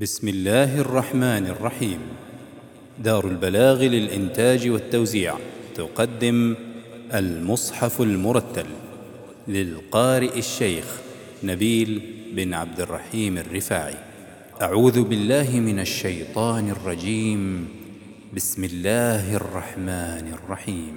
بسم الله الرحمن الرحيم. دار البلاغ للإنتاج والتوزيع. تقدم المصحف المرتل للقارئ الشيخ نبيل بن عبد الرحيم الرفاعي. أعوذ بالله من الشيطان الرجيم. بسم الله الرحمن الرحيم.